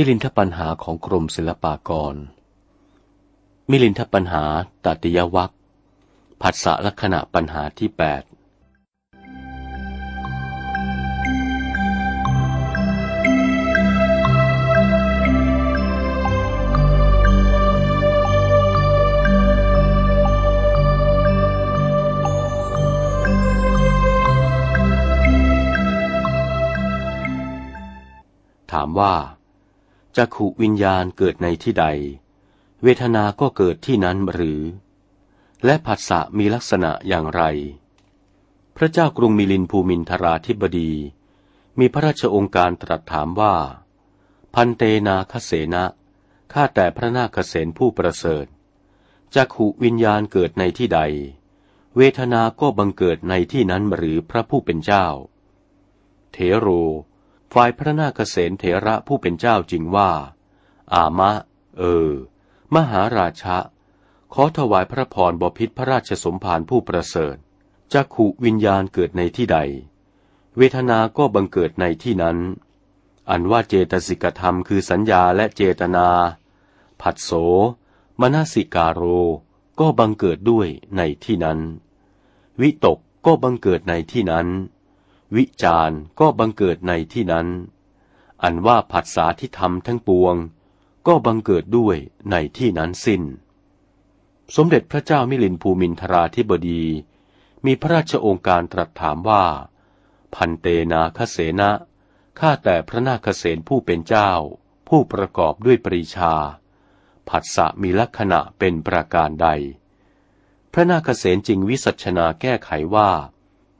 มิลินทปัญหาของกรมศิลปากร มิลินทปัญหาตัติยวัคผัสสะลักษณะปัญหาที่แปดถามว่า จักขุวิญญาณเกิดในที่ใด เวทนาก็เกิดที่นั้นหรือ และผัสสะมีลักษณะอย่างไร พระเจ้ากรุงมิลินภูมินทราธิบดี มีพระราชองค์การตรัสถามว่า พันเตนาคเสนะข้าแต่พระนาคเสนผู้ประเสริฐจักขุวิญญาณเกิดในที่ใด เวทนาก็บังเกิดในที่นั้นหรือพระผู้เป็นเจ้า เทโร ฝ่ายพระนาคเษนเถระผู้เป็นเจ้าจริงว่า อามะ เออ มหาราชะ ขอถวายพระพรบพิษพระราชสมภารผู้ประเสริฐจักขุวิญญาณเกิดในที่ใด เวทนาก็บังเกิดในที่นั้น อันว่าเจตสิกธรรมคือสัญญาและเจตนา ผัสโสมนสิกาโร ก็บังเกิดด้วยในที่นั้น วิตกก็บังเกิดในที่นั้น วิจารก็บังเกิดในที่นั้น อันว่าผัสสะที่ทำทั้งปวง ก็บังเกิดด้วยในที่นั้นสิ้น สมเด็จพระเจ้ามิลินภูมินทราธิบดี มีพระราชองค์การตรัสถามว่า พันเตนาคเสนะข้าแต่พระนาคเสนผู้เป็นเจ้า ผู้ประกอบด้วยปรีชา ผัสสะมีลักษณะเป็นประการใด พระนาคเสนจึงวิสัชนาแก้ไขว่า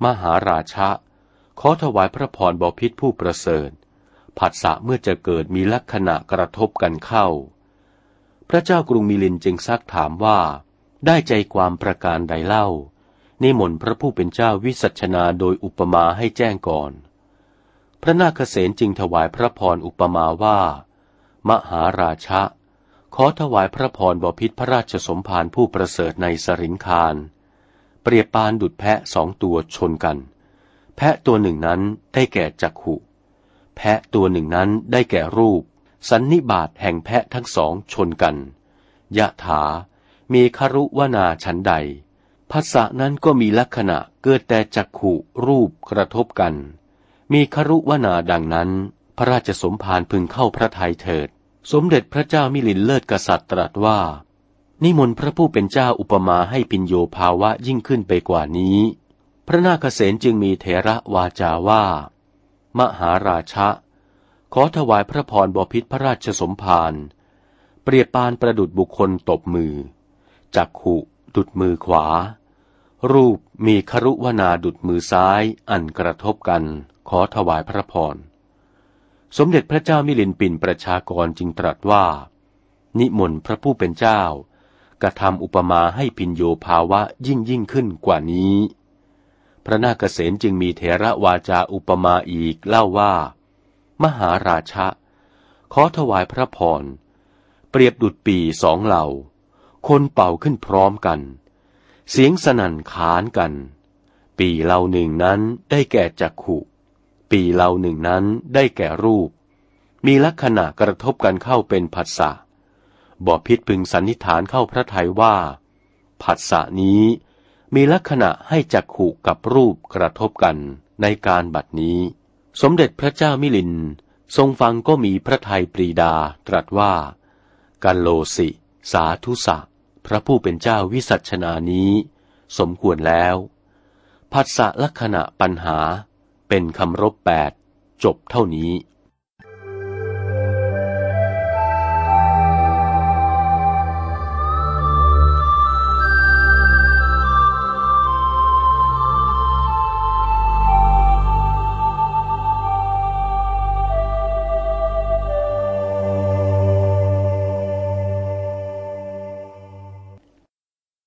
มหาราชะ ขอถวายพระพรบพิษผู้ประเสริฐผัสสะเมื่อจะเกิดมีลักษณะกระทบกันเข้า พระเจ้ากรุงมิลินจึงซักถามว่า ได้ใจความประการใดเล่า นิมนต์พระผู้เป็นเจ้าวิสัชนาโดยอุปมาให้แจ้งก่อน พระนาคเษนจึงถวายพระพรอุปมาว่า มหาราชะ ขอถวายพระพรบพิษพระราชสมภารผู้ประเสริฐในสริงคาร เปรียบปานดุดแพะสองตัวชนกัน แพะตัวหนึ่งนั้นได้แก่จักขุ แพะตัวหนึ่งนั้นได้แก่รูป สันนิบาตแห่งแพะทั้งสองชนกัน ยะถา มีครุวนาชันใด ภาษานั้นก็มีลักษณะเกิดแต่จักขุรูปกระทบกัน มีครุวนาดังนั้น พระราชสมภารพึงเข้าพระทัยเถิด สมเด็จพระเจ้ามิลินเลิศกษัตริย์ตรัสว่า นิมนต์พระผู้เป็นเจ้าอุปมาให้ปิญโยภาวะยิ่งขึ้นไปกว่านี้ พระนาคเษนจึงมีเถระวาจาว่า มหาราชะ ขอถวายพระพรบพิษพระราชสมภารเปรียบปานประดุดบุคคลตบมือ จักขุดุดมือขวา รูปมีครุวนาดุดมือซ้ายอันกระทบกันขอถวายพระพร สมเด็จพระเจ้ามิลินปินประชากรจึงตรัสว่า นิมนต์พระผู้เป็นเจ้ากระทำอุปมาให้พินโยภาวะยิ่งยิ่งขึ้นกว่านี้ พระนาคเษนจึงมีเถระวาจาอุปมาอีกเล่าว่า มหาราชะ ขอถวายพระพร เปรียบดุดปีสองเหล่า คนเป่าขึ้นพร้อมกัน เสียงสนั่นขานกัน ปีเหล่าหนึ่งนั้นได้แก่จักขุปีเหล่าหนึ่งนั้นได้แก่รูป มีลักษณะกระทบกันเข้าเป็นผัสสะบ่อพิษพึงสันนิษฐานเข้าพระทัยว่าผัสสะนี้ มีลักษณะให้จักขุกับรูปกระทบกันในการบัดนี้ สมเด็จพระเจ้ามิลิน ทรงฟังก็มีพระทัยปรีดาตรัสว่า กัลโลสิ สาธุสะ พระผู้เป็นเจ้าวิสัชนานี้ สมควรแล้วพัสสะลักษณะปัญหาเป็นคำรบแปดจบเท่านี้